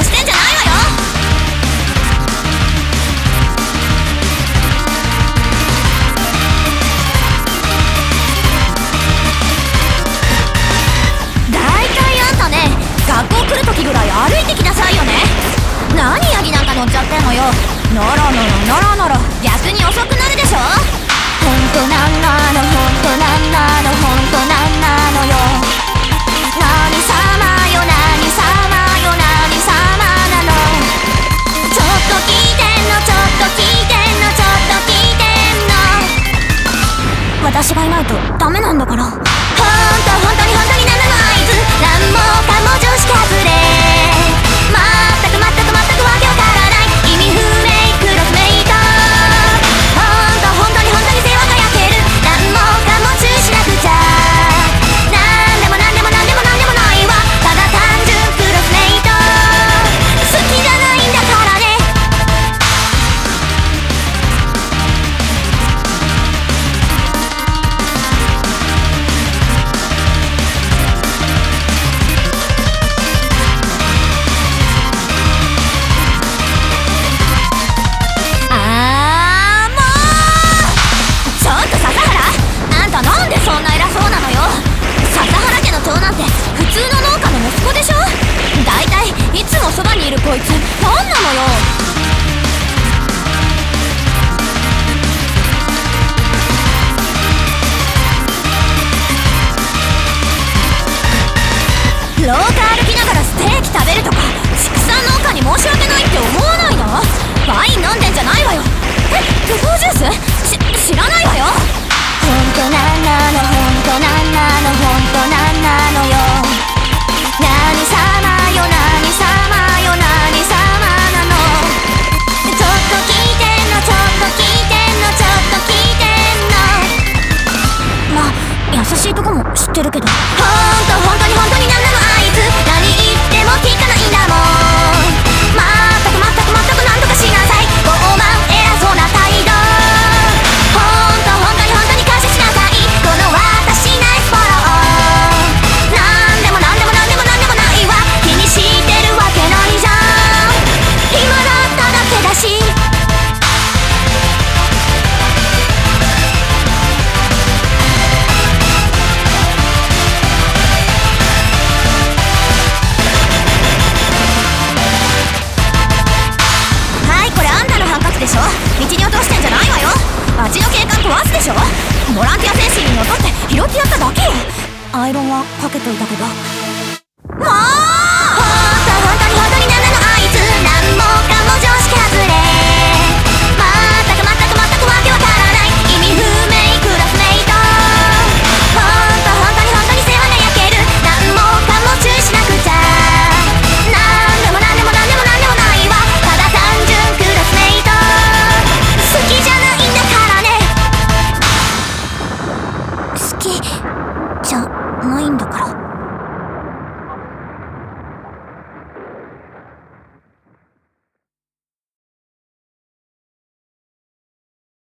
顔してんじゃないわよ。ノロノロノロノロ。逆に遅くなるでしょ。本当なんなの本当なんなの。ないとダメなんだから。に落としてんじゃないわよ。味の景観壊すでしょ。ボランティア精神にのっとって拾ってやっただけアイロンはかけといたけどもう